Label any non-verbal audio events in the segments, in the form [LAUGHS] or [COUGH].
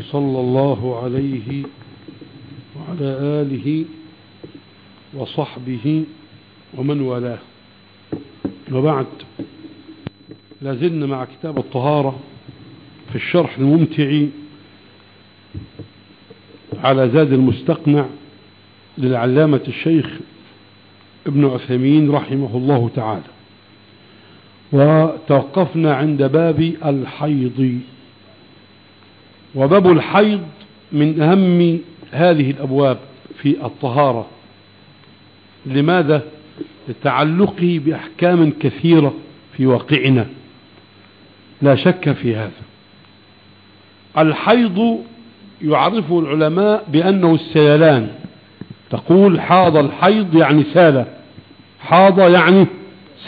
صلى الله عليه وعلى آله وصحبه ومن والاه. وبعد لازلنا مع كتاب الطهارة في الشرح الممتع على زاد المستقنع للعلامة الشيخ ابن عثيمين رحمه الله تعالى. وتوقفنا عند باب الحيض. وباب الحيض من أهم هذه الأبواب في الطهارة. لماذا؟ لتعلقه بأحكام كثيرة في واقعنا. لا شك في هذا. الحيض يعرفه العلماء بأنه السيلان. تقول حاض الحيض يعني سالة. حاض يعني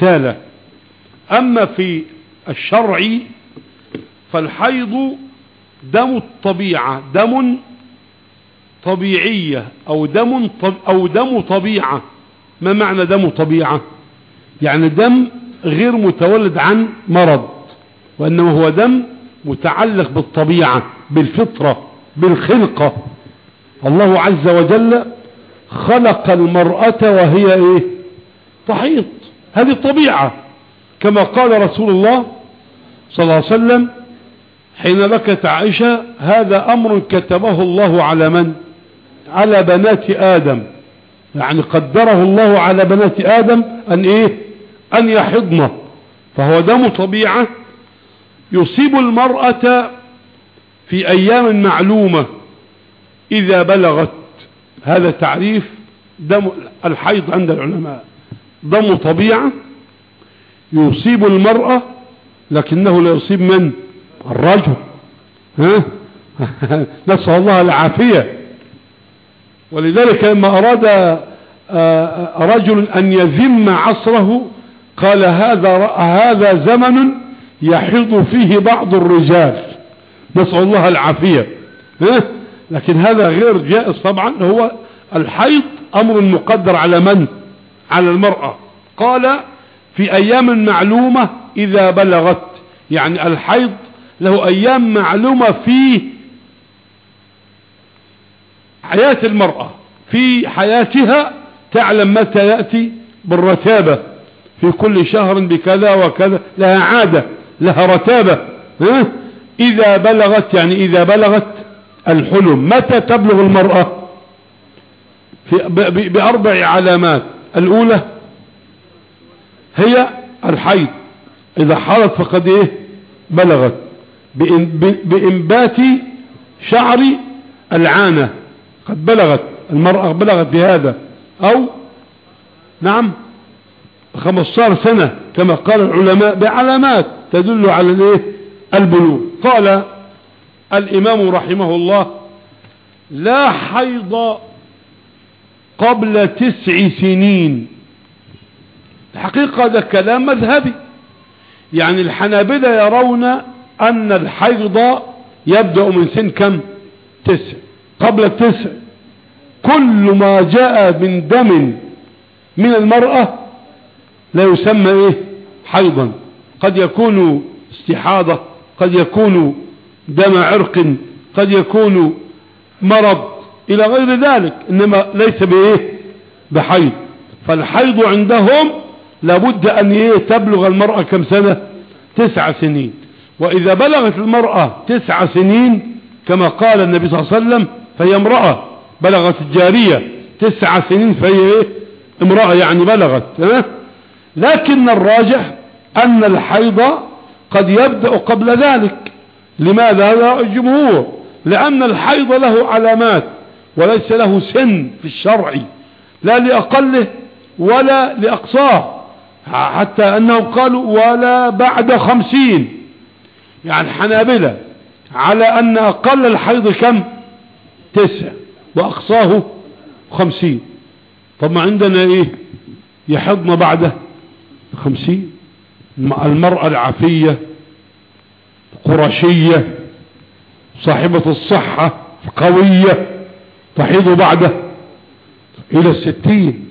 سالة. أما في الشرع فالحيض دم الطبيعة دم طبيعية أو دم, طب أو دم طبيعة. ما معنى دم طبيعة؟ يعني دم غير متولد عن مرض وإنما هو دم متعلق بالطبيعة بالفطرة بالخلقة. الله عز وجل خلق المرأة وهي إيه؟ تحيط. هذه الطبيعة. كما قال رسول الله صلى الله عليه وسلم حين بكت عائشة هذا أمر كتبه الله على من؟ على بنات آدم. يعني قدره الله على بنات آدم أن إيه؟ أن يحضن. فهو دم طبيعة يصيب المرأة في أيام معلومة إذا بلغت. هذا تعريف دم الحيض عند العلماء. دم طبيعة يصيب المرأة لكنه لا يصيب من؟ الرجل. ها؟ [LAUGHS] نسأل الله العافية. ولذلك لما أراد رجل أن يذم عصره قال هذا هذا زمن يحيض فيه بعض الرجال. نسأل الله العافية. لكن هذا غير جائز طبعا. هو الحيض أمر مقدر على من؟ على المرأة. قال في أيام معلومة إذا بلغت. يعني الحيض له أيام معلومة في حياة المرأة في حياتها تعلم متى يأتي بالرتابة. في كل شهر بكذا وكذا لها عادة لها رتابة. ها؟ إذا بلغت يعني إذا بلغت الحلم متى تبلغ المرأة؟ في بأربع علامات. الأولى هي الحيض. إذا حالت فقد إيه؟ بلغت. بإنبات شعر العانة. قد بلغت المرأة بلغت بهذا. أو نعم 15 سنة كما قال العلماء بعلامات تدل على الإيه؟ البلوغ. قال الإمام رحمه الله لا حيض قبل تسع سنين. الحقيقة هذا كلام مذهبي. يعني الحنابلة يرون أن الحيض يبدأ من سن كم؟ تسع. قبل التسع. كل ما جاء من دم من المرأة لا يسمى إيه؟ حيضا. قد يكون استحاضة قد يكون دم عرق قد يكون مرض إلى غير ذلك إنما ليس بإيه؟ بحيض. فالحيض عندهم لابد أن إيه؟ تبلغ المرأة كم سنة؟ تسع سنين. وإذا بلغت المرأة تسع سنين كما قال النبي صلى الله عليه وسلم فهي امرأة بلغت الجارية تسع سنين فهي إيه؟ امرأة يعني بلغت آه؟ لكن الراجح أن الحيض قد يبدأ قبل ذلك. لماذا؟ هذا الجمهور لأن الحيض له علامات وليس له سن في الشرع لا لأقله ولا لأقصاه. حتى أنهم قالوا ولا بعد خمسين. يعني حنابلة على أن أقل الحيض كم؟ تسع وأقصاه خمسين. طب ما عندنا إيه؟ يحضن بعده خمسين. المرأة العفية قرشية صاحبة الصحة قوية تحيض بعده إلى الستين.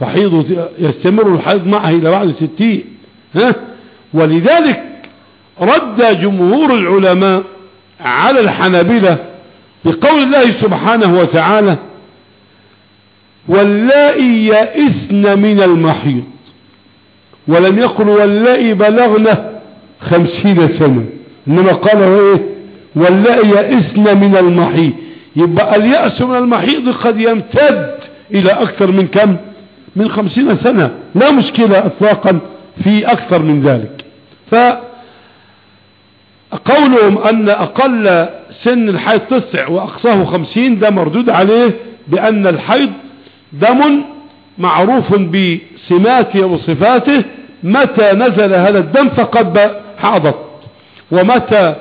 تحيض يستمر الحيض معه إلى بعد الستين ها؟ ولذلك رد جمهور العلماء على الحنابلة بقول الله سبحانه وتعالى واللائي يئسن من المحيط. ولم يقل واللائي بلغنا خمسين سنة. إنما قال إيه؟ واللائي يئسن من المحيط. يبقى اليأس من المحيط قد يمتد إلى أكثر من كم؟ من خمسين سنة. لا مشكلة اطلاقا في أكثر من ذلك. فقولهم أن أقل سن الحيض تسع وأقصاه خمسين ده مردود عليه بأن الحيض دم معروف بسماته وصفاته متى نزل هذا الدم فقد حاضت ومتى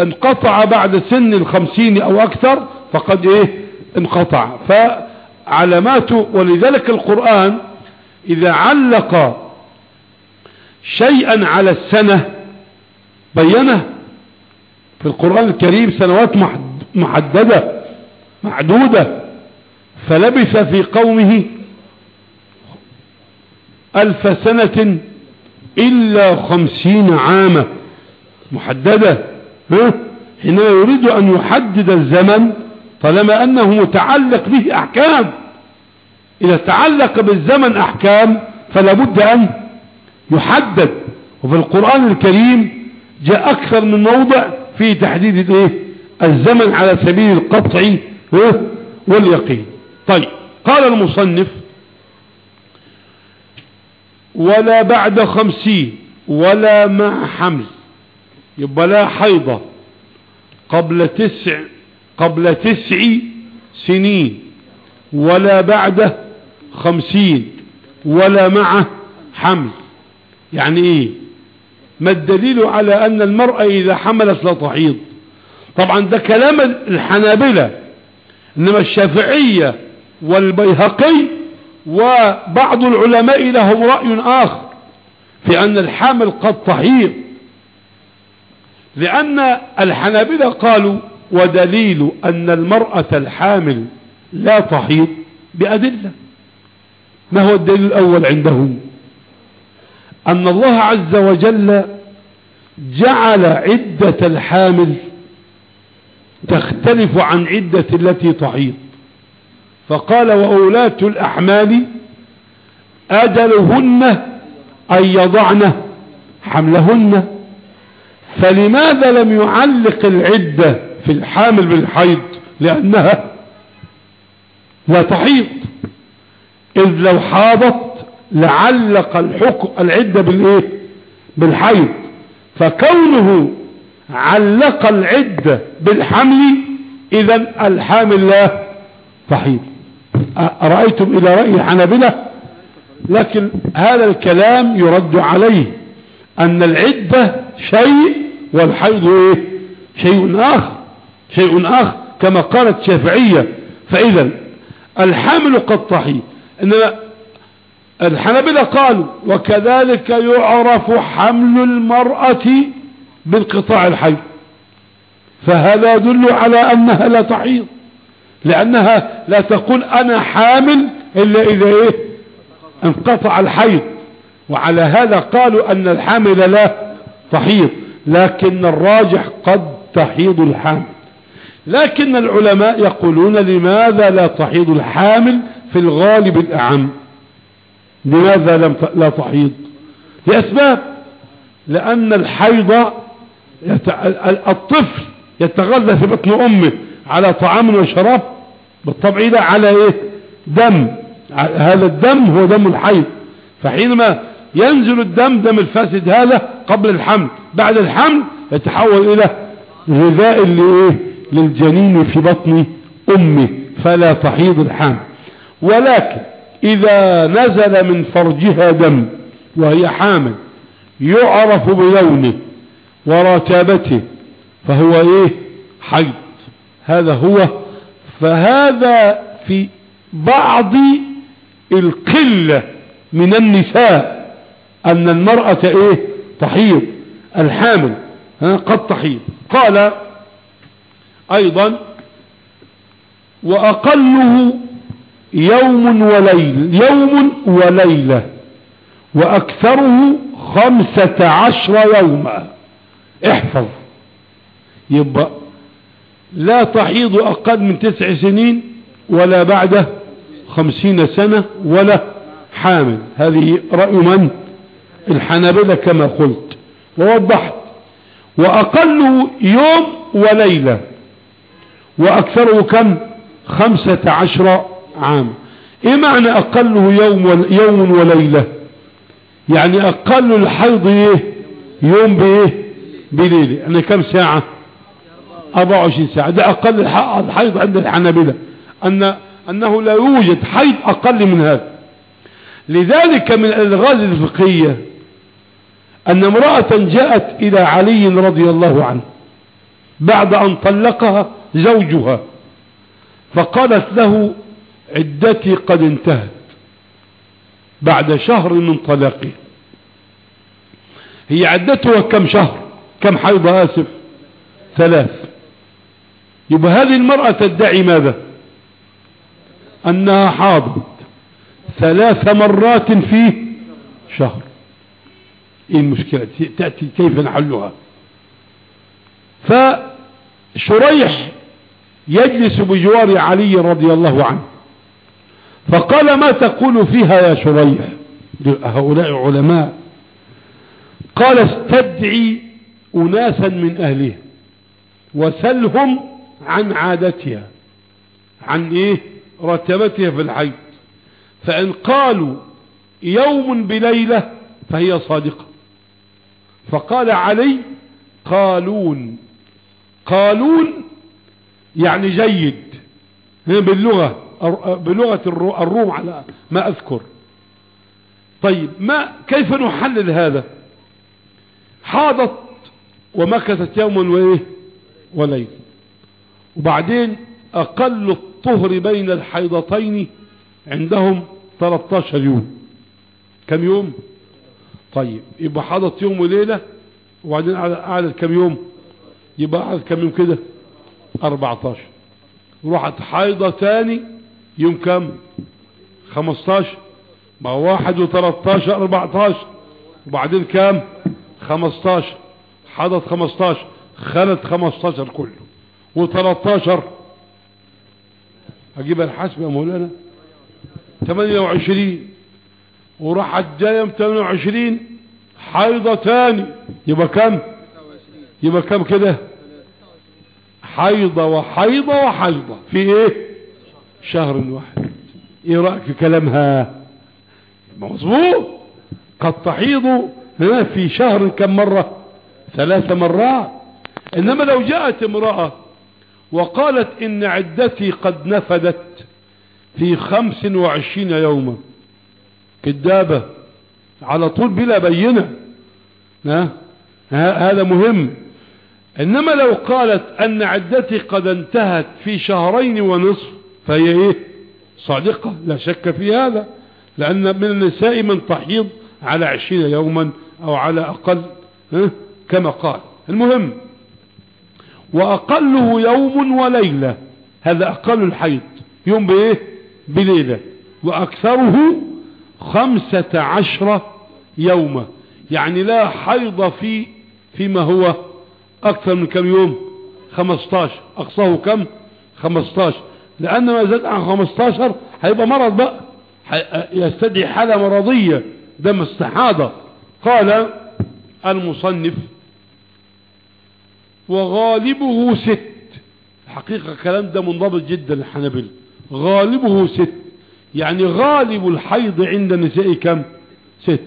انقطع بعد سن الخمسين أو أكثر فقد إيه؟ انقطع. فعلاماته ولذلك القرآن إذا علق شيئا على السنة بينه في القرآن الكريم سنوات محددة معدودة. فلبث في قومه ألف سنة إلا خمسين عاما. محددة. حينما يريد أن يحدد الزمن طالما أنه متعلق به أحكام. إذا تعلق بالزمن أحكام فلا بد أن يحدد. وفي القرآن الكريم جاء أكثر من موضع في تحديد الايه الزمن على سبيل القطع واليقين. طيب قال المصنف ولا بعد خمسين ولا مع حمل يبقى لا حيضة قبل تسع قبل تسع سنين ولا بعد خمسين ولا مع حمل. يعني إيه؟ ما الدليل على أن المرأة إذا حملت لا تحيض؟ طبعا ده كلام الحنابلة إنما الشافعية والبيهقي وبعض العلماء لهم رأي آخر في أن الحامل قد تحيض. لأن الحنابلة قالوا ودليل أن المرأة الحامل لا تحيض بأدلة. ما هو الدليل الأول عندهم؟ أن الله عز وجل جعل عدة الحامل تختلف عن عدة التي تحيض فقال وأولاة الأحمال أجلهن أن يضعن حملهن. فلماذا لم يعلق العدة في الحامل بالحيض؟ لأنها لا تحيض إذ لو حاضت لعلق الحكم العدة بالإيه؟ بالحيض. فكونه علق العدة بالحمل اذا الحامل لا تحيض. أرأيتم إلى رأي حنبلة لكن هذا الكلام يرد عليه أن العدة شيء والحيض إيه؟ شيء آخر شيء آخر. كما قالت الشافعية فإذا الحامل قد تحيض. إنما الحنبلة قالوا وكذلك يعرف حمل المرأة بانقطاع الحيض فهذا يدل على أنها لا تحيض لأنها لا تقول أنا حامل إلا إذا إيه؟ انقطع الحيض وعلى هذا قالوا أن الحامل لا تحيض لكن الراجح قد تحيض الحامل. لكن العلماء يقولون لماذا لا تحيض الحامل في الغالب الأعم؟ لماذا لم لا تحيض؟ لأسباب. لأن الحيض الطفل يتغذى في بطن أمه على طعام وشراب بالطبع ده على إيه؟ دم. هذا الدم هو دم الحيض. فحينما ينزل الدم دم الفاسد هذا قبل الحمل. بعد الحمل يتحول إلى غذاء لإيه؟ للجنين في بطن أمه. فلا تحيض الحمل ولكن إذا نزل من فرجها دم وهي حامل يعرف بلونه ورتابته فهو إيه؟ حيض هذا هو. فهذا في بعض القلة من النساء أن المرأة إيه؟ تحيض. الحامل قد تحيض. قال أيضا وأقله يوم وليل يوم وليلة وأكثره خمسة عشر يوما. احفظ. يبقى لا تحيض أقل من تسع سنين ولا بعد خمسين سنة ولا حامل. هذه رأي من؟ الحنابلة كما قلت. ووضحت. وأقله يوم وليلة وأكثره كم؟ خمسة عشر عام. إيه معنى أقله يوم, يوم وليلة؟ يعني أقل الحيض إيه؟ يوم بإيه؟ بليلة يعني كم ساعة؟ 24 ساعة. ده أقل الحيض عند الحنابلة. أن أنه لا يوجد حيض أقل من هذا. لذلك من الألغاز الفقهية أن امرأة جاءت إلى علي رضي الله عنه بعد أن طلقها زوجها فقالت له عدتي قد انتهت بعد شهر من طلاقه هي عدتها كم شهر؟ كم حيض؟ آسف ثلاث. يبقى هذه المرأة تدعي ماذا؟ أنها حاضت ثلاث مرات في شهر. إيه المشكلة؟ تأتي كيف نحلها؟ فشريح يجلس بجوار علي رضي الله عنه. فقال ما تقول فيها يا شريح؟ هؤلاء علماء. قال استدعي أناسا من أهلها وسلهم عن عادتها عن إيه؟ رتبتها في الحيض. فإن قالوا يوم بليلة فهي صادقة. فقال علي قالون. قالون يعني جيد باللغة. بلغة الروم على ما أذكر. طيب ما كيف نحلل هذا؟ حاضت ومكثت يوما وإيه؟ وليل. وبعدين أقل الطهر بين الحيضتين عندهم 13 يوم. كم يوم؟ طيب يبقى حاضت يوم وليلة وبعدين قعدت كم يوم؟ يبقى قعدت كم يوم كده؟ 14 راحت حيضة تاني يوم كم 15 ما واحد وثلاثتاشر اربعتاشر وبعدين كام؟ 15 حضت 15 خلت 15 كله و13 أجيب الحسب يا مولانا. 28 وراحت جاية يوم 28 حيضه تاني يبقى كم يبقى كم كده؟ حيضة وحيضة وحيضة. في إيه؟ شهر واحد. إيه رايك في كلامها. مظبوط. قد تحيض. في شهر كم مرة؟ ثلاث مرات. إنما لو جاءت امرأة وقالت إن عدتي قد نفدت في خمس وعشرين يوما. كدابة. على طول بلا بينة. هذا مهم. إنما لو قالت أن عدتي قد انتهت في شهرين ونصف فهي إيه؟ صادقة لا شك في هذا. لأن من النساء من تحيض على عشرين يوما أو على أقل كما قال. المهم وأقله يوم وليلة هذا أقل الحيض. يوم بإيه؟ بليلة. وأكثره خمسة عشر يوما يعني لا حيض في فيما هو أكثر من كم يوم؟ خمستاشر أقصاه كم؟ خمستاشر لأن ما زاد عن خمستاشر هيبقى مرض بقى. يستدعي حالة مرضية دم استحاضة. قال المصنف وغالبه ست. حقيقة الكلام ده منضبط جدا الحنبل غالبه ست. يعني غالب الحيض عند النساء كم؟ ست.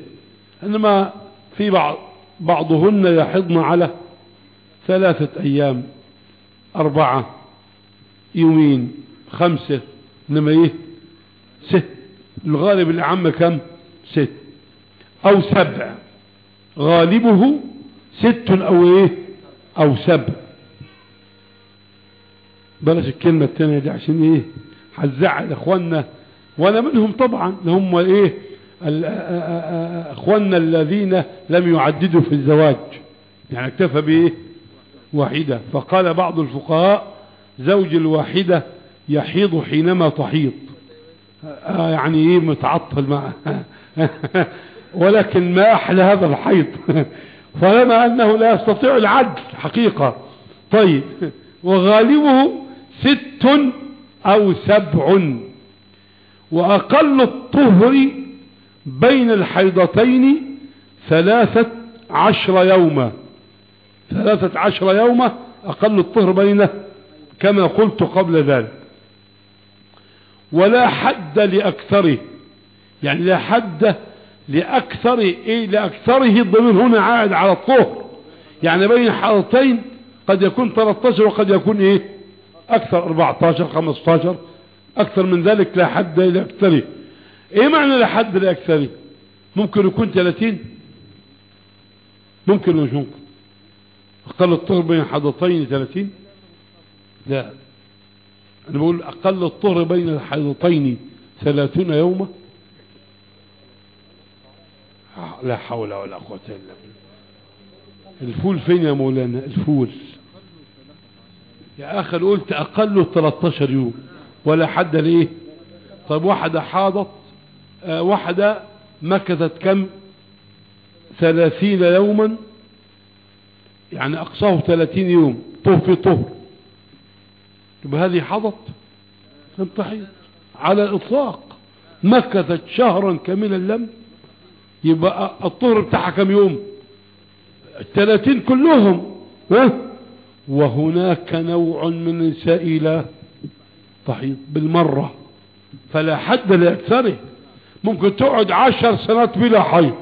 إنما في بعض بعضهن يحضن على ثلاثة أيام أربعة يومين. خمسة إنما إيه؟ ست. الغالب العام كم؟ ست. أو سبع. غالبه ست أو إيه؟ أو سبع. بلاش الكلمة التانية دي عشان إيه؟ هتزعل إخواننا. وأنا منهم طبعا. هم إيه؟ أخواننا الذين لم يعددوا في الزواج. يعني اكتفى بإيه؟ واحدة. فقال بعض الفقهاء زوج الواحدة يحيض حينما تحيض. آه يعني إيه متعطل مع [LAUGHS] ولكن ما أحلى هذا الحيض. [LAUGHS] طالما أنه لا يستطيع العدل حقيقة. طيب. وغالبه ست أو سبع. وأقل الطهر بين الحيضتين ثلاثة عشر يوما. ثلاثة عشر يوما أقل الطهر بينه كما قلت قبل ذلك. ولا حد لأكثره. يعني لا حد لأكثر إيه لأكثره الضمير هنا عائد على الطهر. يعني بين حالتين قد يكون 13 وقد يكون إيه؟ أكثر 14 15 أكثر من ذلك لا حد لأكثره. إيه معنى لا حد لأكثره؟ ممكن يكون 30 ممكن مش ممكن الطهر بين حضتين 30 لا. أنا بقول أقل الطهر بين الحيضتين ثلاثون يوما. لا حول ولا قوة إلا بالله. الفول فين يا مولانا؟ الفول. يا أخي قلت أقله 13 يوم ولا حد لإيه طيب واحدة حاضت آه واحدة مكثت كم؟ ثلاثين يوما. يعني أقصاه ثلاثين يوم طه في طهر يبقى هذه حضت. تنتحي على الإطلاق. مكثت شهرا كاملا لم يبقى الطهر بتاعها كم يوم؟ الثلاثين كلهم. ها؟ وهناك نوع من النساء لا تحيض بالمرة. فلا حد لأكثره ممكن تقعد عشر سنوات بلا حيض.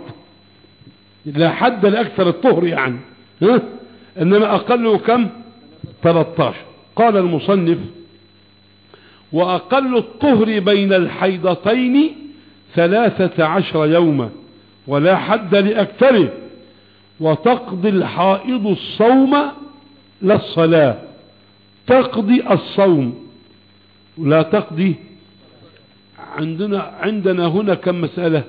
لا حد لأكثر الطهر يعني. ها؟ إنما أقله كم؟ 13 قال المصنف وأقل الطهر بين الحيضتين ثلاثة عشر يوما ولا حد لأكثره وتقضي الحائض الصوم لا الصلاة تقضي الصوم. ولا تقضي. عندنا عندنا هنا كم مسألة؟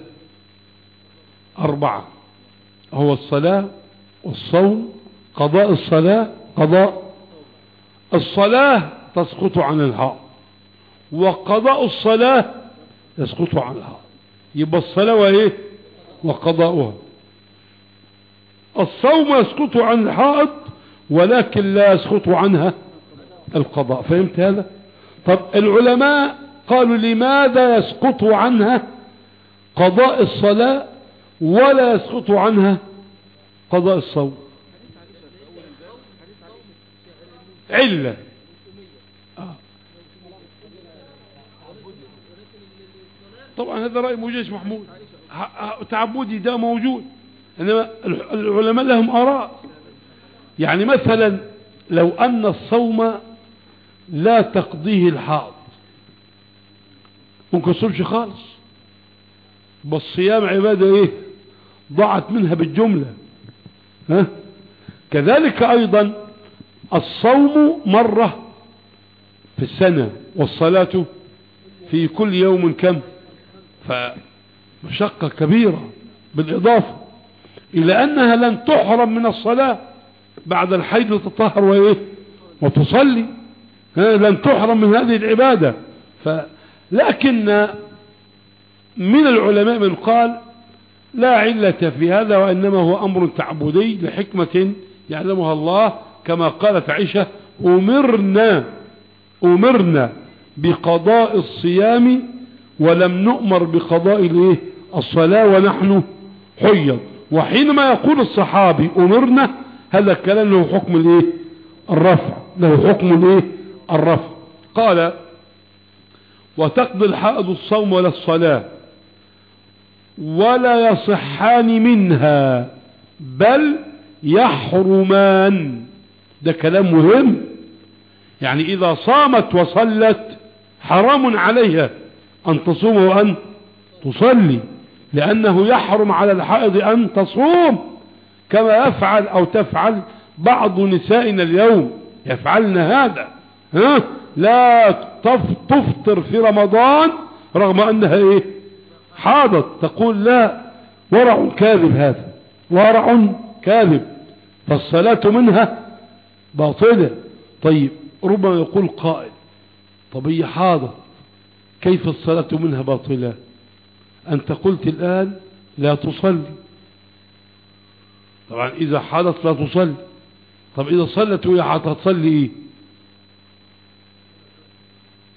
أربعة. هو الصلاة والصوم قضاء الصلاة قضاء الصلاة تسقط عن الحائض وقضاء الصلاة يسقط عن الحائض يبقى الصلاة وإيه؟ وقضاؤها. الصوم يسقط عن الحائض ولكن لا يسقط عنها القضاء. فهمت هذا؟ طب العلماء قالوا لماذا يسقط عنها قضاء الصلاة ولا يسقط عنها قضاء الصوم؟ علة. آه. طبعا هذا رأي موجيش محمود. تعبدي ده موجود. إنما العلماء لهم آراء. يعني مثلا لو أن الصوم لا تقضيه الحائض ممكن تصومش خالص. بالصيام عبادة إيه؟ ضاعت منها بالجملة. ها؟ كذلك أيضا الصوم مرة في السنة والصلاة في كل يوم كم؟ فمشقة كبيرة بالإضافة إلى أنها لن تحرم من الصلاة بعد الحيض تطهر وإيه؟ وتصلي. لن تحرم من هذه العبادة. ف لكن من العلماء من قال لا علة في هذا وإنما هو أمر تعبدي لحكمة يعلمها الله كما قالت عائشة أمرنا أمرنا بقضاء الصيام ولم نؤمر بقضاء الإيه؟ الصلاة ونحن حيض. وحينما يقول الصحابي أمرنا هذا الكلام له حكم الإيه؟ الرفع له حكم الإيه؟ الرفع. قال وتقضي الحائض الصوم ولا الصلاة ولا يصحان منها بل يحرمان. ده كلام مهم. يعني إذا صامت وصلت حرام عليها أن تصوم وأن تصلي لأنه يحرم على الحائض أن تصوم. كما يفعل أو تفعل بعض نسائنا اليوم. يفعلن هذا. ها؟ لا تفطر في رمضان رغم أنها إيه؟ حاضت. تقول لا ورع كاذب هذا. ورع كاذب. فالصلاة منها باطلة. طيب ربما يقول قائل طب هي حاضت كيف الصلاة منها باطلة؟ أنت قلت الآن لا تصلي. طبعا إذا حدث لا تصلي. طب إذا صلت وهي هتصلي إيه؟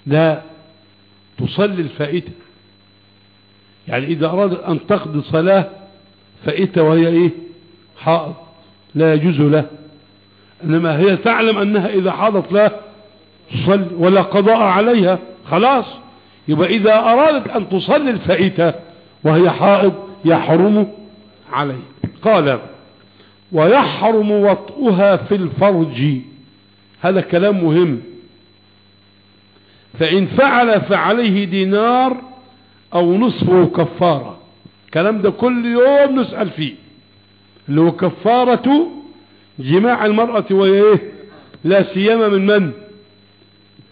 لا تصلي الفائتة. يعني إذا أراد أن تقضي صلاة فائتة وهي إيه؟ حائض لا يجوز له. إنما هي تعلم أنها إذا حاضت لا تصلي ولا قضاء عليها خلاص. يبقى إذا أرادت أن تصلي الفائتة وهي حائض يحرم عليه قال ويحرم وطئها في الفرج. هذا كلام مهم. فإن فعل فعليه دينار أو نصفه كفارة. كلام ده كل يوم نسأل فيه. اللي هو كفارة جماع المرأة وهي إيه؟ لا سيما من من؟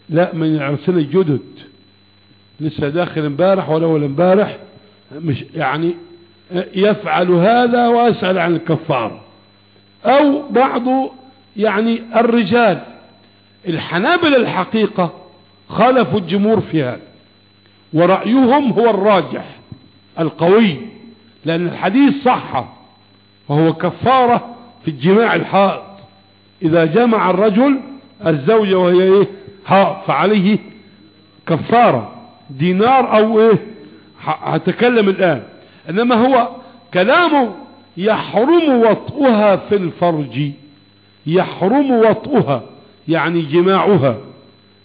لا من العرسين الجدد. لسه داخل امبارح ولا ولا امبارح؟ مش يعني يفعل هذا واسأل عن الكفارة أو بعض يعني الرجال. الحنابل الحقيقة خالفوا الجمهور في هذا. ورأيهم هو الراجح القوي. لأن الحديث صح وهو كفارة في الجماع الحائط إذا جمع الرجل الزوجة وهي إيه؟ حائط فعليه كفارة دينار أو إيه؟ هتكلم الآن. إنما هو كلامه يحرم وطئها في الفرج. يحرم وطئها يعني جماعها.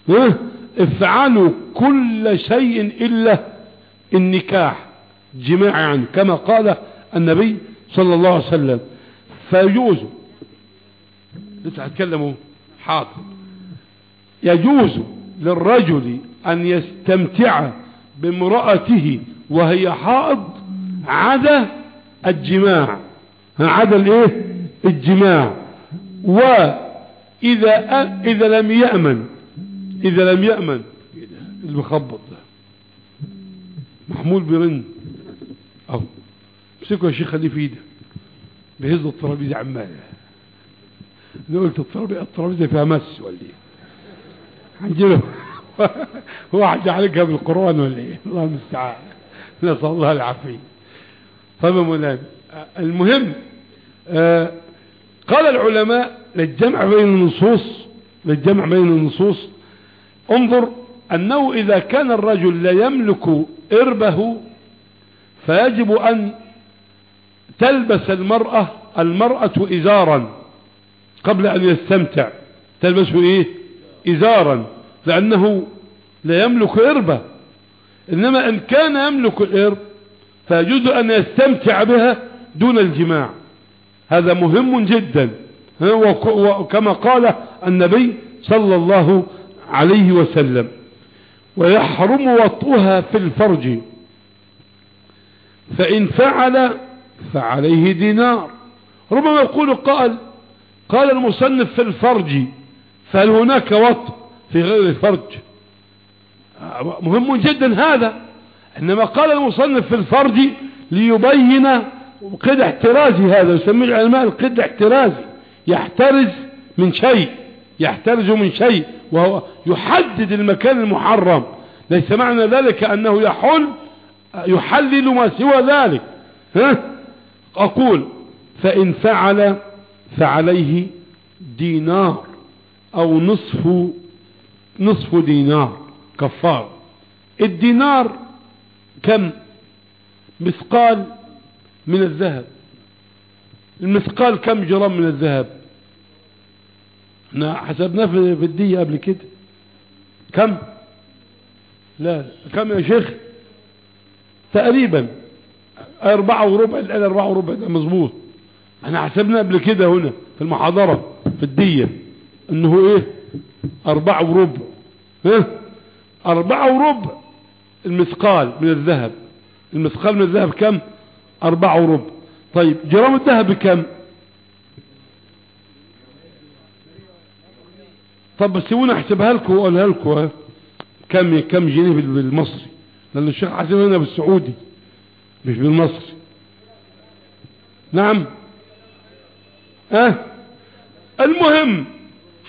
إيه؟ افعلوا كل شيء إلا النكاح جماع يعني كما قال النبي صلى الله عليه وسلم. فيجوز. لسه هتكلموا؟ حاضر. يجوز للرجل أن يستمتع بامرأته وهي حائض عدا الجماع. عدا الإيه؟ الجماع. وإذا إذا لم يأمن إذا لم يأمن المخبط ده. محمول برن أهو. امسكوا يا شيخ خليه في ايده بهز الترابيزة عمال. أنا قلت الترابيزه الترابيزة فيها مس ولا إيه؟ هنجيبه [LAUGHS] هو هيعالجها بالقرآن ولا إيه؟ الله المستعان. نسأل الله العافية. طيب يا مولانا المهم آه قال العلماء للجمع بين النصوص للجمع بين النصوص انظر أنه إذا كان الرجل لا يملك إربه فيجب أن تلبس المرأة المرأة إزارا قبل أن يستمتع. تلبسه إيه؟ إزارا لأنه لا يملك إربة. إنما إن كان يملك الإرب فيجوز أن يستمتع بها دون الجماع. هذا مهم جدا. وكما قال النبي صلى الله عليه وسلم ويحرم وطئها في الفرج. فإن فعل فعليه دينار. ربما يقول قال قال المصنف في الفرج فهل هناك وطء في غير الفرج؟ مهم جدا هذا إنما قال المصنف في الفرج ليبين قد احترازي هذا يسميه العلماء القد احترازي يحترز من شيء يحترز من شيء وهو يحدد المكان المحرم. ليس معنى ذلك أنه يحل يحلل ما سوى ذلك. ها؟ أقول فإن فعل فعليه دينار أو نصف نصف دينار. كفار. الدينار كم؟ مثقال من الذهب. المثقال كم جرام من الذهب؟ إحنا حسبناه في الدية قبل كده. كم؟ لا كم يا شيخ؟ تقريبا. أربعة وربع الآن أربعة وربع ده مظبوط. إحنا حسبنا قبل كده هنا في المحاضرة في الدية إنه إيه؟ أربعة وربع. ها؟ أربعة وربع. المثقال من الذهب. المثقال من الذهب كم؟ أربعة وربع. طيب جرام الذهب كم؟ طب بس سيبونا أحسبها لكم وأقولها لكم كم كم جنيه بالمصري؟ لأن الشيخ حسين هنا بالسعودي. مش بالمصري. نعم. آه المهم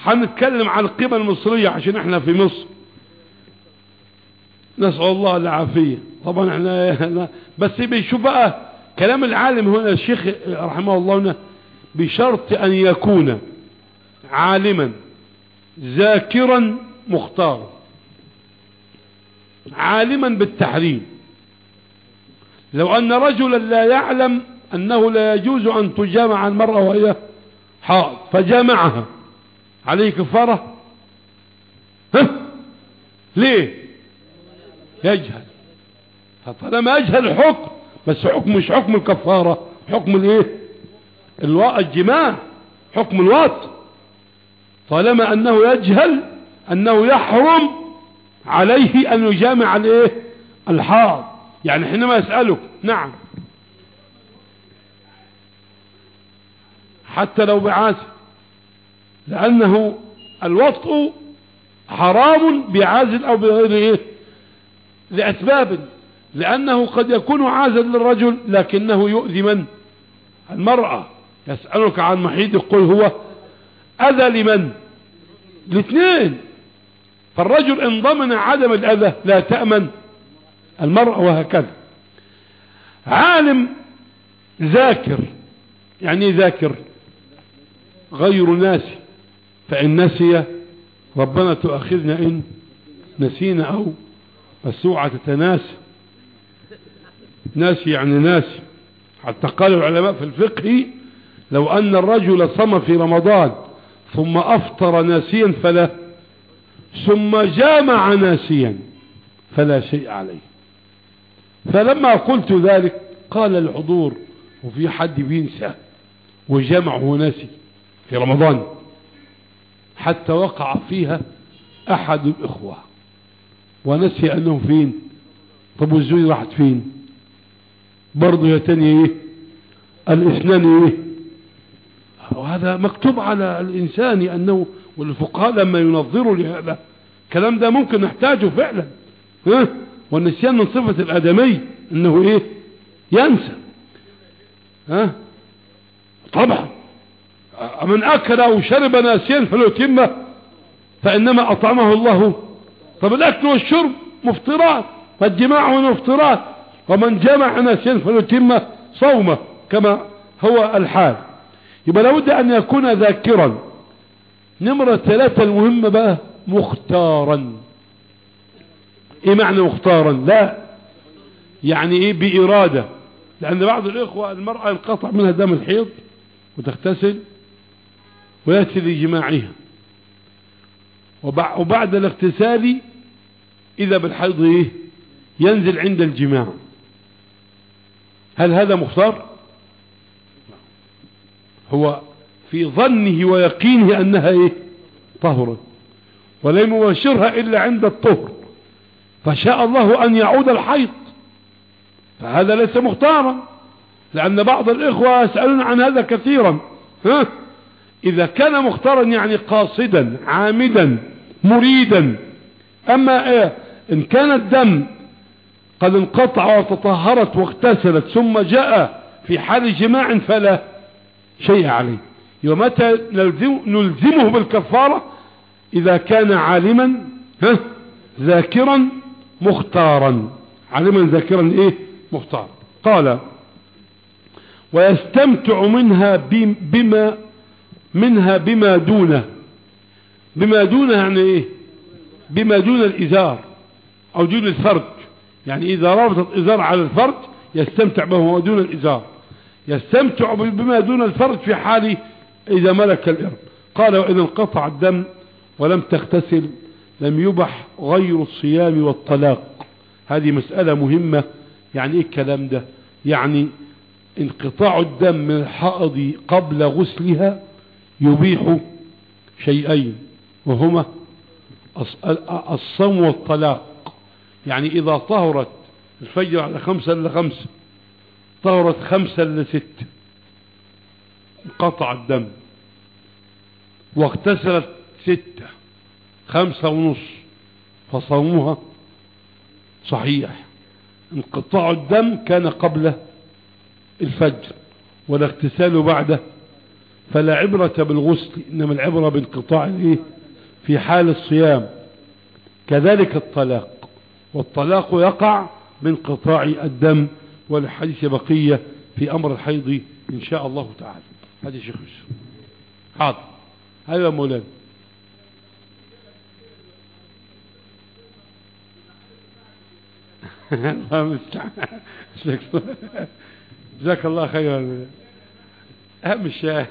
هنتكلم عن القيمة المصرية عشان إحنا في مصر. نسأل الله العافية. طبعا إحنا بس بيشوف بقى كلام العالم هنا الشيخ رحمه الله هنا بشرط أن يكون عالما ذاكرا مختارا. عالما بالتحريم. لو أن رجلا لا يعلم أنه لا يجوز أن تجامع المرأة وهي حائض فجامعها. عليه كفارة؟ ها؟ ليه؟ يجهل. فطالما يجهل الحكم بس حكم مش حكم الكفارة حكم الإيه؟ الجماع. حكم الوط طالما أنه يجهل أنه يحرم عليه أن يجامع الإيه؟ الحائض. يعني حينما يسألك نعم. حتى لو بعازف لأنه الوطء حرام بعازل أو بغير إيه لأسباب لأنه قد يكون عازل للرجل لكنه يؤذي من؟ المرأة. يسألك عن محيط يقول هو أذى لمن؟ الاثنين فالرجل إن ضمن عدم الأذى لا تأمن. المرأة وهكذا. عالم ذاكر يعني ذاكر؟ غير ناسي فإن نسي ربنا تؤخذنا إن نسينا أو السوعة تتناسى ناسي يعني ناسي حتى قال العلماء في الفقه لو أن الرجل صم في رمضان ثم أفطر ناسيا فلا ثم جامع ناسيا فلا شيء عليه. فلما قلت ذلك قال الحضور وفي حد بينسى وجمع ناسي في رمضان حتى وقع فيها أحد الإخوة ونسي انه فين؟ طب والزوج راحت فين؟ برضه يا تاني إيه؟ الإسنان إيه؟ وهذا مكتوب على الإنسان أنه والفقهاء لما ينظروا لهذا الكلام ده ممكن نحتاجه فعلا ها؟ والنسيان من صفة الآدمي إنه إيه؟ ينسى. ها؟ طبعا. من أكل أو شرب ناسيا فليتم فإنما أطعمه الله. طب الأكل والشرب مفطرات فالجماع مفطرات. ومن جمع ناسيا فليتم صومه كما هو الحال. يبقى لابد أن يكون ذاكرا. نمرة ثلاثة المهمة بقى مختارا. إيه معنى مختارا؟ لا. يعني إيه؟ بإرادة. لأن بعض الإخوة المرأة ينقطع منها دم الحيض وتغتسل ويأتي لجماعها. وبعد الاغتسال إذا بالحيض إيه؟ ينزل عند الجماع. هل هذا مختار؟ هو في ظنه ويقينه أنها إيه؟ طهرت ولم يباشرها إلا عند الطهر. فشاء الله أن يعود الحيض. فهذا ليس مختارا لأن بعض الإخوة يسألون عن هذا كثيرا. ها؟ إذا كان مختارا يعني قاصدا عامدا مريدا. أما إيه؟ إن كان الدم قد انقطع وتطهرت واغتسلت ثم جاء في حال جماع فلا شيء عليه. ومتى نلزمه بالكفارة؟ إذا كان عالما ذاكرا مختارا. عالما ذاكرا إيه؟ مختار. قال ويستمتع منها بما منها بما دونه. بما دونه يعني إيه؟ بما دون الإزار أو دون الفرج. يعني إذا ربطت إزار على الفرج يستمتع به دون الإزار. يستمتع بما دون الفرج في حال إذا ملك الإرض. قال وإذا انقطع الدم ولم تغتسل لم يبح غير الصيام والطلاق. هذه مسألة مهمة. يعني إيه الكلام ده؟ يعني انقطاع الدم من الحائض قبل غسلها يبيح شيئين وهما الصوم والطلاق. يعني إذا طهرت الفجر على خمسة الا خمسة طهرت خمسة الا ستة انقطع الدم. واغتسلت ستة خمسة ونص فصومها صحيح. انقطاع الدم كان قبل الفجر والاغتسال بعده. فلا عبرة بالغسل إنما العبرة بانقطاع الإيه؟ في حال الصيام. كذلك الطلاق. والطلاق يقع بانقطاع الدم والحديث بقية في أمر الحيض إن شاء الله تعالى. هذه شيخ يوسف. حاضر. هذا مولانا. [LAUGHS] الله المستعان جزاك الله خيرا. الشيء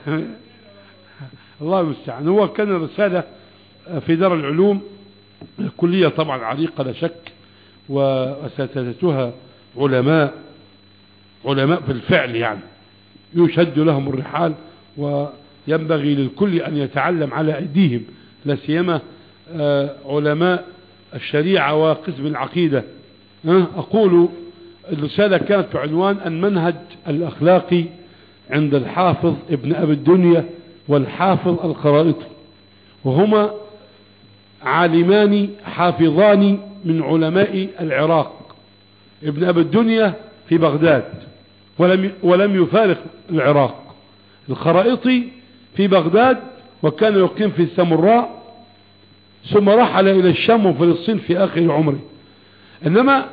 الله المستعان. هو كان الرسالة في دار العلوم. كلية طبعا عريقة لا شك وأساتذتها علماء علماء في الفعل يعني. يشد لهم الرحال وينبغي للكل أن يتعلم على أيديهم لا سيما آه، علماء الشريعة وقسم العقيدة. أقول الرسالة كانت في عنوان المنهج الأخلاقي عند الحافظ ابن أبي الدنيا والحافظ القرائطي. وهما عالمان حافظان من علماء العراق ابن أبي الدنيا في بغداد ولم ولم يفارق العراق. الخرائطي في بغداد وكان يقيم في السمراء ثم رحل إلى الشام وفلسطين في آخر عمره. إنما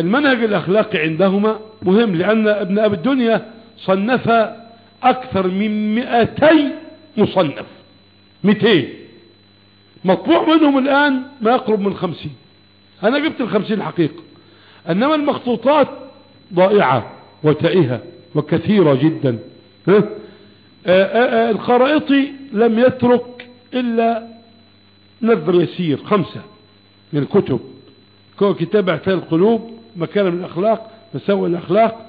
المنهج الأخلاقي عندهما مهم لأن ابن أبي الدنيا صنف أكثر من 200 مصنف. 200 مطبوع منهم الآن ما يقرب من 50 أنا جبت الخمسين حقيقة. إنما المخطوطات ضائعة وتائهة وكثيرة جدا. آه، آه، آه، الخرائطي لم يترك إلا نذر يسير خمسة من الكتب. كتاب اعتال القلوب مكارم الأخلاق مساوئ الأخلاق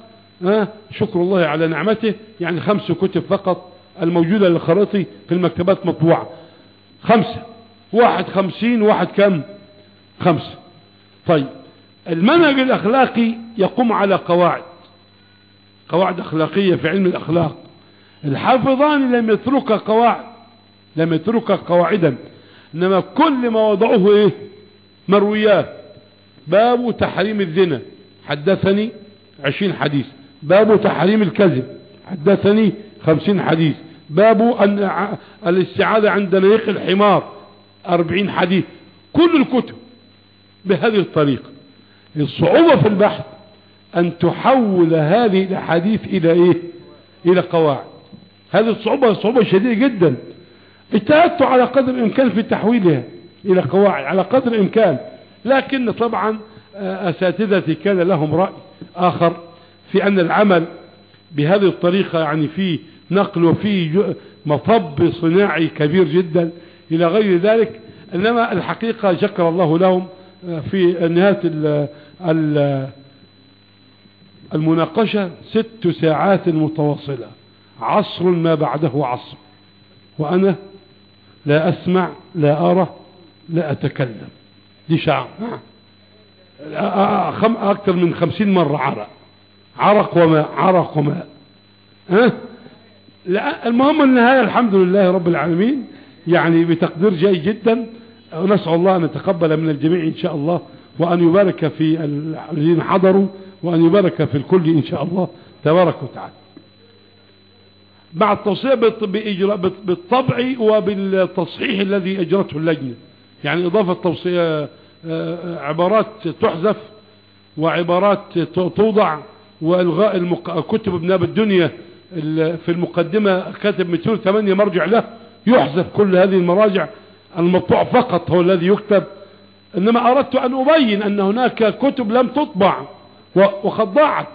شكر الله على نعمته. يعني خمس كتب فقط الموجودة للخرائطي في المكتبات مطبوعة. خمسة. واحد خمسين واحد كم؟ خمسة. طيب. المنهج الأخلاقي يقوم على قواعد. قواعد أخلاقية في علم الأخلاق. الحافظان لم يترك قواعد. لم يترك قواعدا. إنما كل ما وضعوه إيه؟ مرويات. باب تحريم الزنا. حدثني عشرين حديث. باب تحريم الكذب. حدثني خمسين حديث. باب الاستعاذة عند نيق الحمار. أربعين حديث. كل الكتب بهذه الطريقة. الصعوبة في البحث أن تحول هذه الأحاديث إلى إيه؟ إلى قواعد. هذه الصعوبة صعوبة شديدة جدا. اجتهدت على قدر الإمكان في تحويلها إلى قواعد. على قدر الإمكان. لكن طبعا آه، أساتذتي كان لهم رأي آخر في أن العمل بهذه الطريقة يعني فيه نقل وفيه مطب صناعي كبير جدا إلى غير ذلك. إنما الحقيقة شكر الله لهم آه، في نهاية المناقشة ست ساعات متواصلة. عصر ما بعده عصر وأنا لا أسمع لا أرى لا أتكلم. دي شعر أكثر من خمسين مرة عرق. عرق وماء عرق وماء ها؟ لا المهم النهاية الحمد لله رب العالمين يعني بتقدير جيد جدا. ونسأل الله أن يتقبل من الجميع إن شاء الله وأن يبارك في الذين حضروا وأن يبارك في الكل إن شاء الله تبارك وتعالى. بعد توصية بالطبع وبالتصحيح الذي أجرته اللجنة. يعني إضافة توصية آه، عبارات تحذف وعبارات توضع وإلغاء كتب ابن أبي الدنيا في المقدمة كاتب 208 مرجع له يحذف كل هذه المراجع المطبوع فقط هو الذي يكتب. إنما أردت أن أبين أن هناك كتب لم تطبع وقد ضاعت.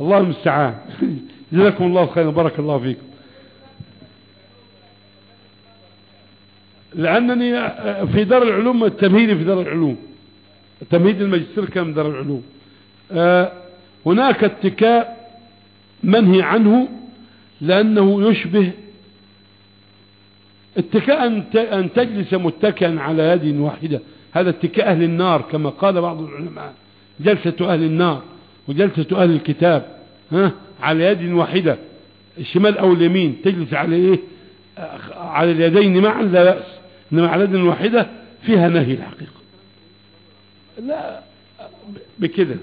الله المستعان. [LAUGHS] جزاكم الله خيرا. بارك الله فيكم. لأنني في دار العلوم التمهيدي في دار العلوم. تمهيد الماجستير كان دار العلوم. آه، هناك اتكاء منهي عنه لأنه يشبه اتكاء أن تجلس متكئا على يد واحدة. هذا اتكاء أهل النار كما قال بعض العلماء. جلسة أهل النار وجلسة أهل الكتاب ها على يد واحدة الشمال أو اليمين تجلس على إيه؟ على اليدين معا لا بأس. إنما على يد واحدة فيها نهي الحقيقة. لا بكده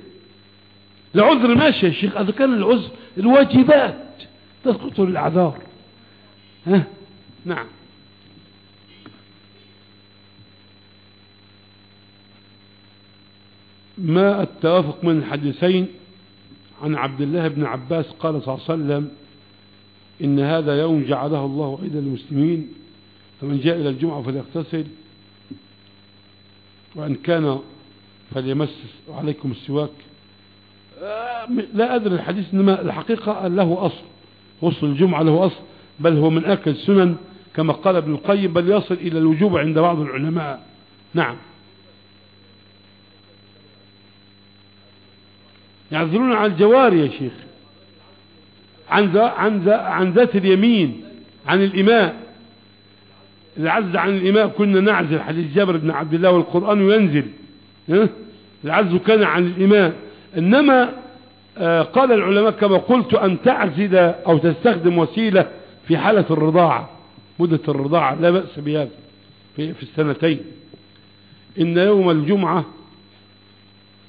العذر ماشي يا شيخ هذا كان العذر الواجبات تسقط للأعذار ها؟ نعم. ما التوافق من الحديثين؟ عن عبد الله بن عباس قال صلى الله عليه وسلم إن هذا يوم جعله الله عيدا للمسلمين فمن جاء إلى الجمعة فليغتسل وأن كان فليمس عليكم السواك. آه، لا أدري الحديث إنما الحقيقة له أصل غسل الجمعة له أصل بل هو من أكل السنن كما قال ابن القيم بل يصل إلى الوجوب عند بعض العلماء. نعم. يعذرون عن الجواري يا شيخ. عن ذات اليمين عن الإماء. العز عن الإماء كنا نعزل حديث جابر بن عبد الله والقرآن ينزل. العز كان عن الإماء إنما آه، قال العلماء كما قلت أن تعزل أو تستخدم وسيلة في حالة الرضاعة مدة الرضاعة لا بأس بهذا في, في السنتين. إن يوم الجمعة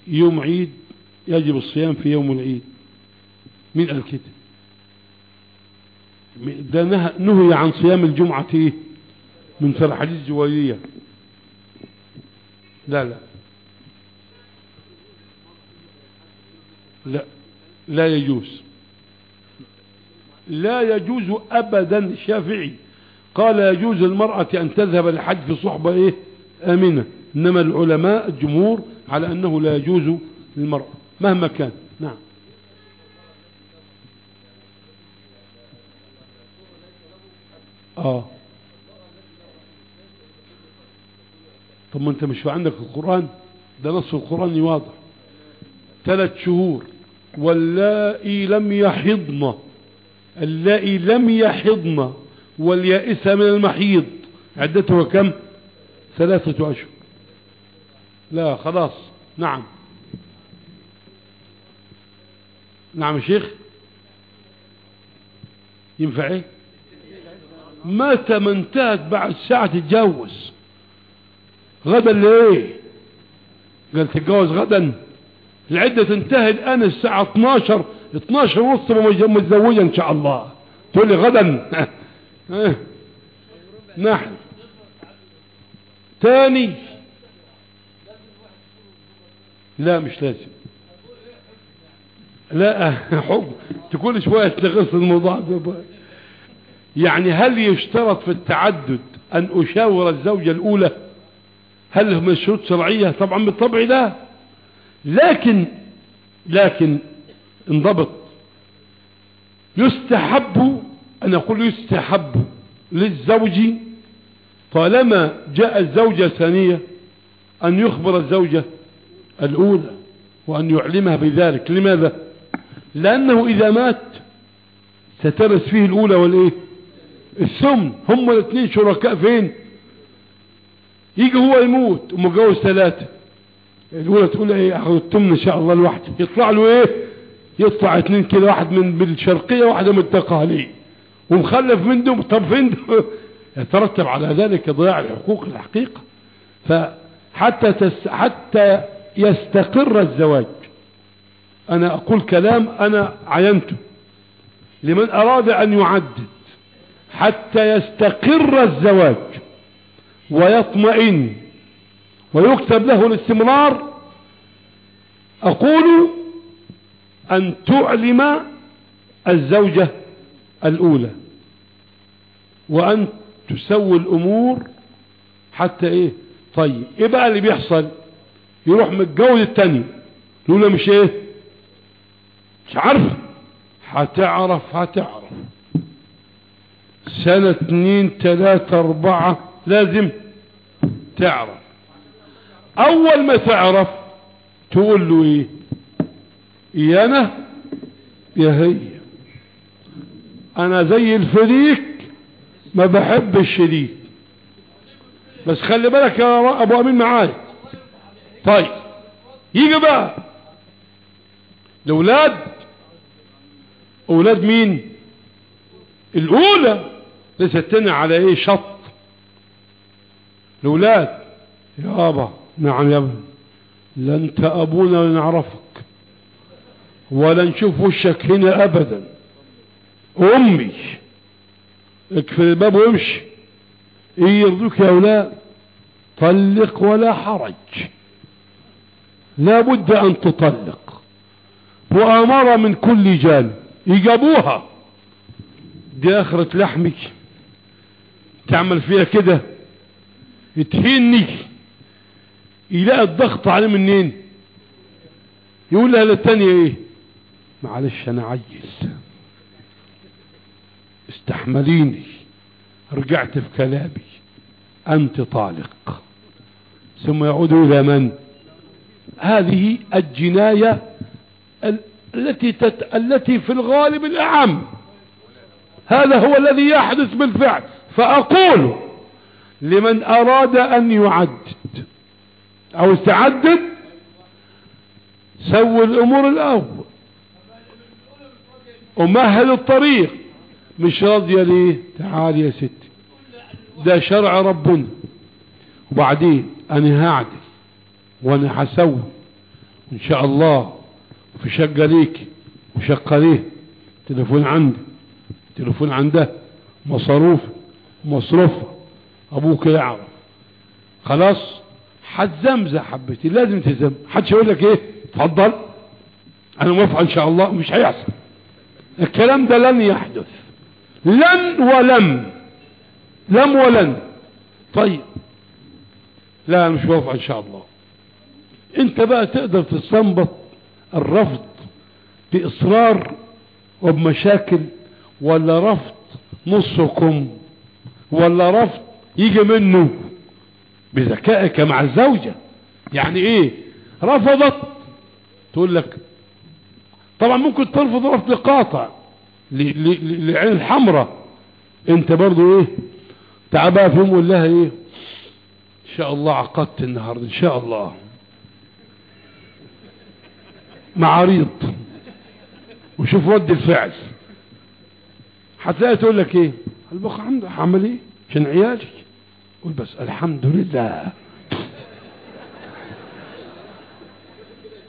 يوم عيد يجب الصيام في يوم العيد من الكتاب. ده نهي عن صيام الجمعة إيه؟ من في الحديث جوالية لا لا. لا لا يجوز. لا يجوز أبدا الشافعي قال يجوز المرأة أن تذهب للحج في صحبة إيه؟ آمنة. إنما العلماء الجمهور على أنه لا يجوز للمرأة مهما كان. نعم. آه. طب ما انت مش عندك القرآن؟ ده نص القرآن واضح. ثلاث شهور. واللائي لم يحضن. اللائي لم يحضن. واليائس من المحيض. عدته كم؟ ثلاثة أشهر. لا خلاص. نعم. نعم يا شيخ. ينفع إيه؟ متى ما انتهت بعد ساعة تتجوز؟ غدا ليه؟ قال تتجوز غدا. العدة تنتهي الآن الساعة 12 12 ونص متزوجة إن شاء الله. تقول لي غدا. [LAUGHS] نحن. تاني. لا مش لازم. لا حب. تكون شوية تغص الموضوع. يعني هل يشترط في التعدد أن أشاور الزوجة الأولى؟ هل من شروط شرعية؟ طبعا بالطبع لا. لكن لكن انضبط. يستحب أنا أقول يستحب للزوج طالما جاء الزوجة الثانية أن يخبر الزوجة الأولى وأن يعلمها بذلك. لماذا؟ لأنه إذا مات سترس فيه الأولى والإيه؟ السمن هم الاثنين شركاء فين؟ يجي هو يموت ومجوز ثلاثة. الأولى تقول إيه اخذ التمن إن شاء الله لوحده يطلع له إيه؟ يطلع اثنين كده واحد من بالشرقية واحدة من التقاليد. ومخلف من دم طب فين [LAUGHS] يترتب على ذلك ضياع الحقوق الحقيقة. فحتى تس حتى يستقر الزواج. أنا أقول كلام أنا عينته. لمن أراد أن يعدد حتى يستقر الزواج. ويطمئن. ويكتب له الاستمرار. أقول أن تعلم الزوجة الأولى وأن تسوي الأمور حتى إيه؟ طيب إيه بقى اللي بيحصل؟ يروح متجوز التاني. الاولى مش إيه؟ مش عارف. هتعرف هتعرف. سنة اتنين تلاتة أربعة لازم تعرف. أول ما تعرف تقول له إيه؟ يا أنا يا هي. أنا زي الفريق ما بحب الشريك بس خلي بالك يا أبو أمين معاي. طيب يجي بقى. الأولاد أولاد مين؟ الأولى لستنا على إيه؟ شط. الأولاد. يابا نعم يا ابن لا انت ابونا ولا نعرفك. ولا نشوف وشك هنا ابدا. أمي. اكفر الباب وامشي. إيه يرضوك يا أولاد؟ طلق ولا حرج. لا بد أن تطلق. وأمر من كل جانب. يجابوها دي آخرة لحمك. تعمل فيها كده. يتهني. يلاقي الضغط عليه منين؟ يقول لها للتانية إيه؟ معلش أنا عجز. استحمليني. رجعت في كلامي. أنت طالق. ثم يعود إلى من؟ هذه الجناية ال- التي تت... التي في الغالب الأعم. هذا هو الذي يحدث بالفعل. فأقول لمن أراد أن يعدد أو استعدد سوي الأمور الأول. ومهل الطريق؟ مش راضية ليه تعال يا ستي ده شرع ربنا. وبعدين أنا هعدل وأنا هسوي إن شاء الله. في شقة ليك وشقة ليه؟ تليفون عندي. تليفون عنده مصروف. مصروف أبوك يعرف خلاص؟ هتزمزة حبتي لازم تزم. حدش يقول لك إيه؟ اتفضل أنا موافق إن شاء الله مش هيحصل. الكلام ده لن يحدث. لن ولم لم ولن. طيب. لا أنا مش موافق إن شاء الله. أنت بقى تقدر تستنبط الرفض بإصرار وبمشاكل ولا رفض نصكم ولا رفض يجي منه بذكائك مع الزوجة. يعني إيه؟ رفضت. تقول لك طبعا ممكن ترفض رفض قاطع لعين الحمراء. أنت برضو إيه؟ تعبها فيهم وقول لها إيه؟ إن شاء الله عقدت النهاردة إن شاء الله. معاريض. وشوف رد الفعل. هتلاقي تقول لك إيه؟ البقى عنده هعمل إيه عشان عيالي قول بس الحمد لله.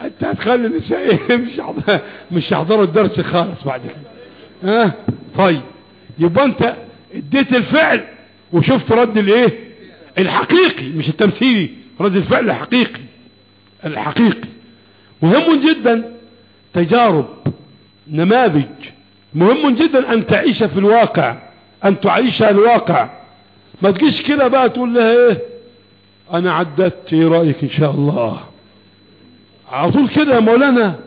انت هتخلي النساء مش [LAUGHS] مش هيحضروا الدرس خالص بعد كده. ها؟ طيب. يبقى انت اديت الفعل وشفت رد الايه؟ الحقيقي مش التمثيلي. رد الفعل الحقيقي. الحقيقي. مهم جدا تجارب نماذج. مهم جدا أن تعيش في الواقع أن تعيش الواقع. ما تجيش كده بقى تقول لها إيه؟ أنا عددت إيه رأيك إن شاء الله. على طول كده يا مولانا.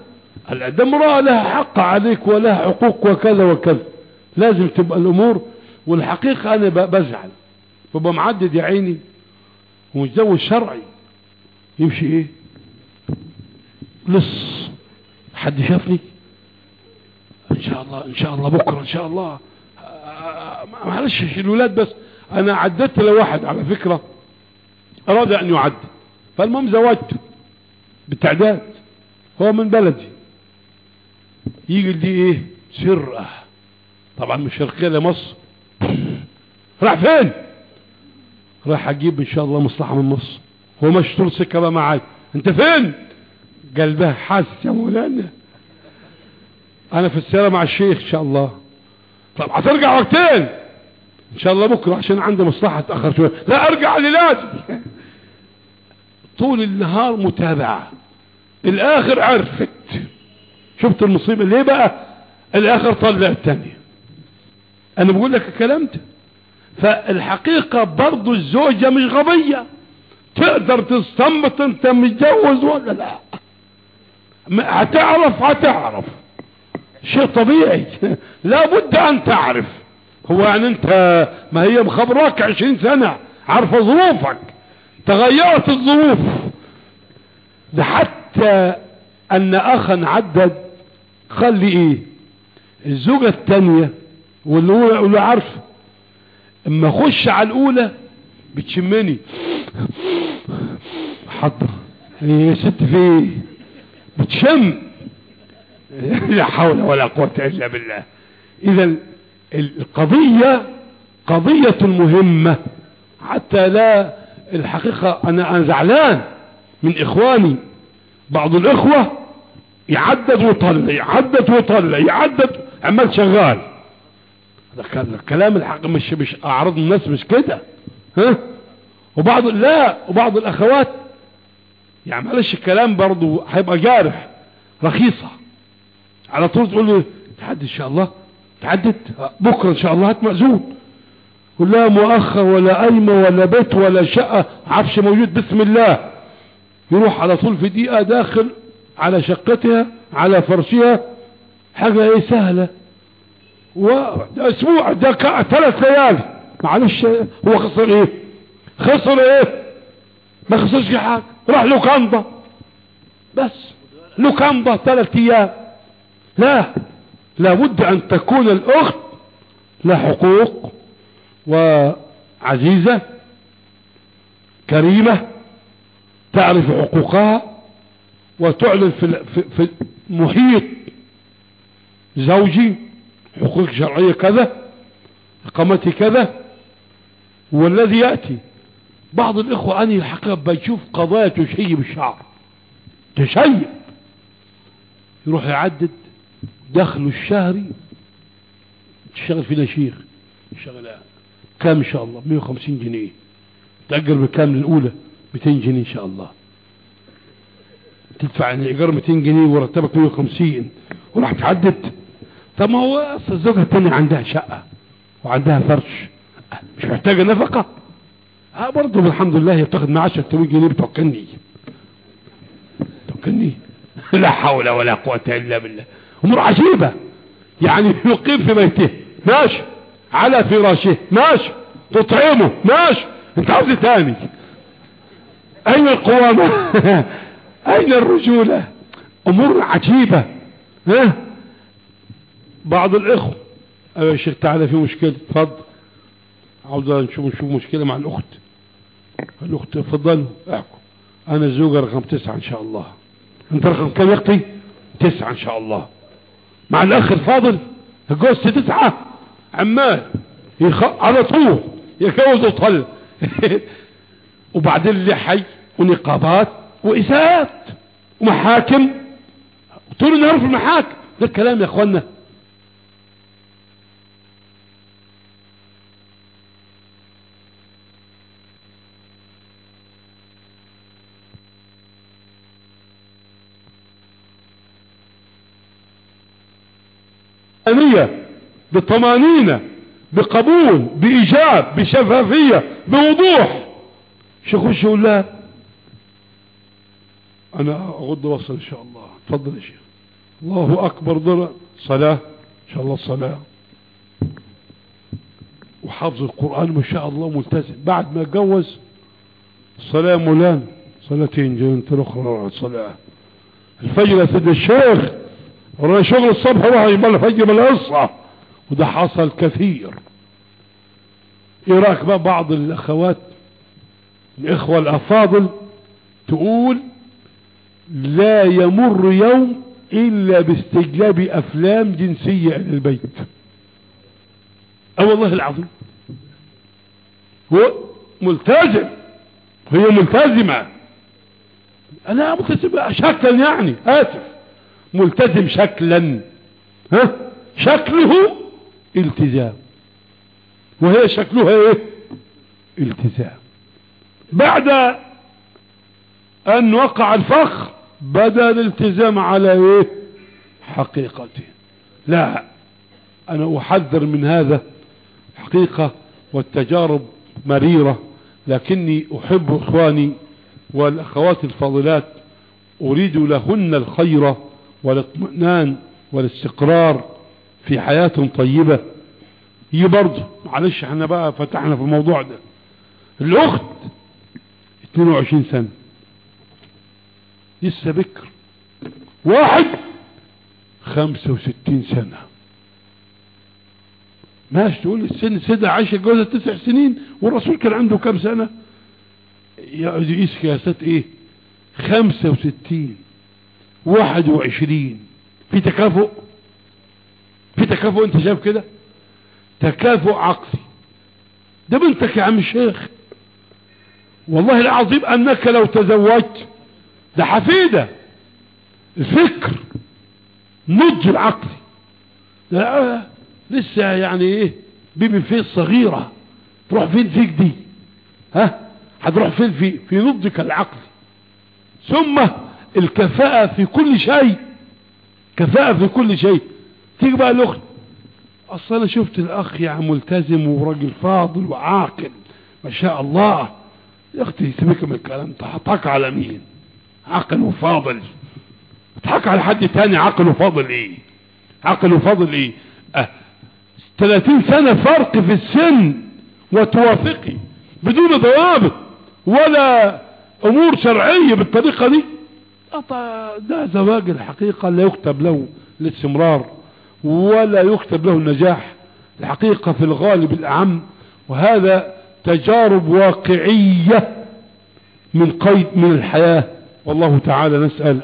ده امرأة لها حق عليك ولها حقوق وكذا وكذا. لازم تبقى الأمور والحقيقة أنا بزعل. ببقى معدد يا عيني. ومتزوج شرعي يمشي إيه؟ لص. حد شافني؟ إن شاء الله إن شاء الله بكرة إن شاء الله. آه، معلش الولاد بس. أنا عددت لواحد على فكرة أراد أن يعد. فالمهم زوجته بالتعداد هو من بلدي. يجي دي إيه؟ سرقة. طبعا مش شرقية لمصر [CLEARS THROAT] راح فين؟ راح أجيب إن شاء الله مصلحة من مصر. هو مش سكة بقى معاي أنت فين؟ قلبها حاسس يا مولانا. أنا في السيارة مع الشيخ إن شاء الله. طب هترجع وقتين؟ إن شاء الله بكرة عشان عندي مصلحة أتأخر شوية. لا أرجع اللي لازم. طول النهار متابعة. الآخر عرفت. شفت المصيبة. ليه بقى؟ الآخر طلع التانية أنا بقول لك الكلام ده فالحقيقة برضو الزوجة مش غبية. تقدر تستنبط أنت متجوز ولا لا. هتعرف هتعرف. شيء طبيعي. [LAUGHS] لابد أن تعرف. هو يعني انت ما هي مخبراك عشرين سنة عارفة ظروفك. تغيرت الظروف. ده حتى أن أخا عدد خلي إيه؟ الزوجة التانية والاولى اللي عارفه. أما أخش على الأولى بتشمني. حضر. إيه يا ست في إيه؟ بتشم. لا حول ولا قوة إلا بالله. اذا القضية قضية مهمة. حتى لا الحقيقة أنا أنا زعلان من إخواني. بعض الإخوة يعدد ويطلع يعدد ويطلع يعدد عمال شغال. ده الكلام الحق مش مش اعراض الناس مش كده. ها؟ وبعض لا وبعض الأخوات يعني معلش الكلام برضو هيبقى جارح رخيصة. على طول تقول له تحدد إن شاء الله؟ تحدد بكرة إن شاء الله هات مأذون. ولا مؤخر ولا قايمة ولا بيت ولا شقة. عفش موجود بسم الله. يروح على طول في دقيقة داخل على شقتها على فرشها. حاجة إيه؟ سهلة. واسبوع ده ثلاث ليالي معلش هو خسر إيه؟ خسر إيه؟ ما خسرش حاجة. راح كنبة بس. كنبة ثلاث أيام. لا. لابد أن تكون الأخت لها حقوق وعزيزة كريمة تعرف حقوقها وتعلن في, في, محيط زوجي حقوق شرعية كذا اقامتي كذا والذي يأتي. بعض الإخوة أني الحقيقة بيشوف قضايا تشيب الشعر تشيب يروح يعدد دخله الشهري تشتغل فينا شيخ شغل كام إن شاء الله 150 جنيه. تأجر بكام للأولى 200 جنيه إن شاء الله. تدفع الإيجار 200 جنيه ورتبك 150 وراح تعدد. طب ما هو أصل الزوجة الثانية عندها شقة وعندها فرش. مش محتاجة نفقة؟ آه برضه الحمد لله هي بتاخد معاش 800 جنيه بتوكلني. توكلني [LAUGHS] لا حول ولا قوة إلا بالله. أمور عجيبة. يعني يقيم في بيته. ماشي. على فراشه. ماشي. تطعمه ماشي. انت عاوز تاني. أين القوامة [LAUGHS] أين الرجولة؟ أمور عجيبة. ها؟ بعض الإخوة. أيوه يا شيخ تعالى في مشكلة. اتفضل. عاوز نشوف نشوف مشكلة مع الأخت. الأخت اتفضلوا احكوا أنا الزوجة رقم تسعة إن شاء الله. أنت رقم كم يا أختي؟ تسعة إن شاء الله. مع الأخ الفاضل الجوز تسعة عمال يخ... على طول يتجوز وطل. [LAUGHS] وبعدين اللي حي ونقابات وإساءات ومحاكم. طول النهار في المحاكم ده الكلام يا اخوانا ثانية بطمانينة بقبول بإيجاب بشفافية بوضوح. شيخ يقول لها أنا أغض وصل إن شاء الله. تفضل يا شيخ. الله أكبر ضرع صلاة. إن شاء الله الصلاة. وحافظ القرآن ما شاء الله ملتزم. بعد ما اتجوز الصلاة مولان صلاتين جنت الأخرى صلاة الفجر يا سيد الشيخ. ورانا شغل الصبح راح يبقى الفجر بالقصة وده حصل كثير. إيه رأيك بقى بعض الأخوات؟ الإخوة الأفاضل تقول لا يمر يوم إلا باستجلاب أفلام جنسية إلى البيت. أه والله العظيم. هو ملتزم. هي ملتزمة. أنا ملتزم شكلا يعني اسف ملتزم شكلا. ها؟ شكله التزام. وهي شكلها إيه؟ التزام. بعد أن وقع الفخ بدا الالتزام على إيه؟ حقيقته. لا أنا أحذر من هذا حقيقة والتجارب مريرة لكني أحب إخواني والأخوات الفاضلات أريد لهن الخير والاطمئنان والاستقرار في حياة طيبة. هي برضه معلش إحنا بقى فتحنا في الموضوع ده. الأخت 22 سنة. لسه بكر. واحد 65 سنة. ماشي تقول السن سيدة عايشة جوزها تسع سنين والرسول كان عنده كم سنة؟ يقيس قياسات إيه؟ 65 21 في تكافؤ؟ في تكافؤ؟ انت شايف كده؟ تكافؤ عقلي. ده بنتك يا عم الشيخ. والله العظيم أنك لو تزوجت ده حفيدة. الفكر نضج العقلي لا لسه يعني إيه؟ بيبي فيه صغيرة. تروح فين فيك دي؟ ها؟ هتروح فين في في نضجك العقلي. ثم الكفاءة في كل شيء. كفاءة في كل شيء. تيجي بقى الأخت. أصل أنا شفت الأخ يعني ملتزم وراجل فاضل وعاقل. ما شاء الله. يا أختي سيبك من الكلام. تحطك على مين؟ عاقل وفاضل. تضحك على حد تاني عقل وفاضل إيه؟ عقل وفاضل إيه؟ أه. 30 سنة فرق في السن وتوافقي بدون ضوابط ولا أمور شرعية بالطريقة دي. ده زواج الحقيقة لا يكتب له الاستمرار ولا يكتب له النجاح. الحقيقة في الغالب الأعم وهذا تجارب واقعية من قيد من الحياة. والله تعالى نسأل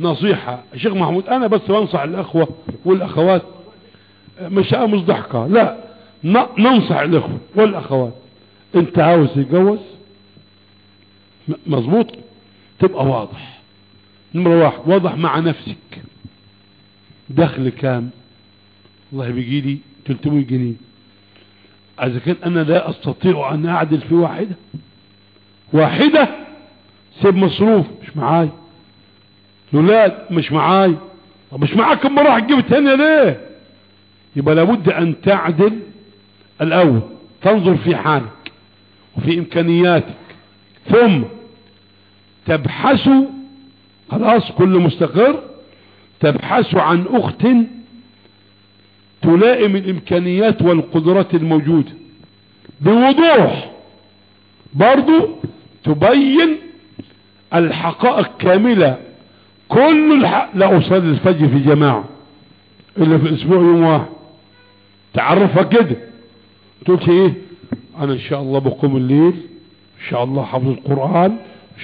نصيحة. شيخ محمود أنا بس بنصح الأخوة والأخوات. مش مش ضحكة لا ننصح الأخوة والأخوات. أنت عاوز تتجوز مظبوط. تبقى واضح. نمرة واحد واضح مع نفسك. دخل كام؟ والله بيجي لي 300 جنيه. إذا كان أنا لا أستطيع أن أعدل في واحدة واحدة؟ سيب مصروف مش معاي. الولاد مش معاي. طب مش معاك كم راح تجيب الثانية ليه؟ يبقى لابد أن تعدل الأول. تنظر في حالك وفي إمكانياتك. ثم تبحثوا خلاص كل مستقر تبحثوا عن أخت تلائم الإمكانيات والقدرات الموجودة بوضوح برضو تبين الحقائق كاملة كل الحق لا اصلي الفجر في جماعة إلا في أسبوع يوم واحد. تعرفها كده تقول إيه أنا إن شاء الله بقوم الليل إن شاء الله حفظ القرآن.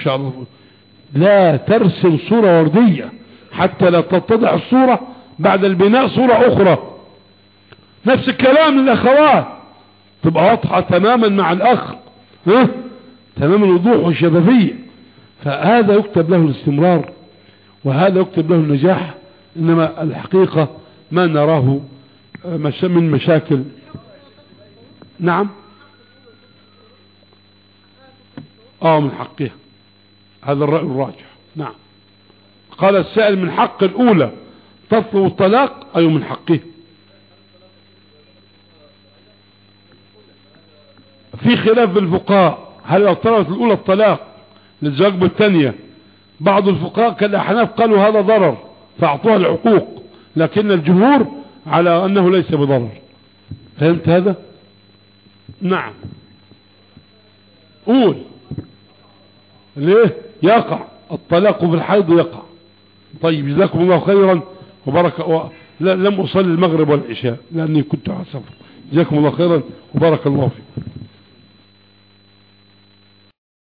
الله. لا ترسم صورة وردية حتى لا تتضح الصورة بعد البناء صورة أخرى. نفس الكلام للأخوات. تبقى واضحة تماما مع الأخ. ها؟ تمام الوضوح والشفافية. فهذا يكتب له الاستمرار وهذا يكتب له النجاح. إنما الحقيقة ما نراه من مشاكل. نعم؟ آه من حقها هذا الرأي الراجح. نعم. قال السائل من حق الأولى تطلب الطلاق اي من حقه؟ في خلاف بالفقهاء هل لو طلبت الأولى الطلاق للزواج بالثانية؟ بعض الفقهاء كالأحناف قالوا هذا ضرر فأعطوها العقوق لكن الجمهور على أنه ليس بضرر. فهمت هذا؟ نعم. قول. ليه؟ يقع الطلاق في الحيض يقع. طيب جزاكم الله خيرا وبارك و... لا لم أصلي المغرب والعشاء لأني كنت على سفر جزاكم الله خيرا وبارك الله فيك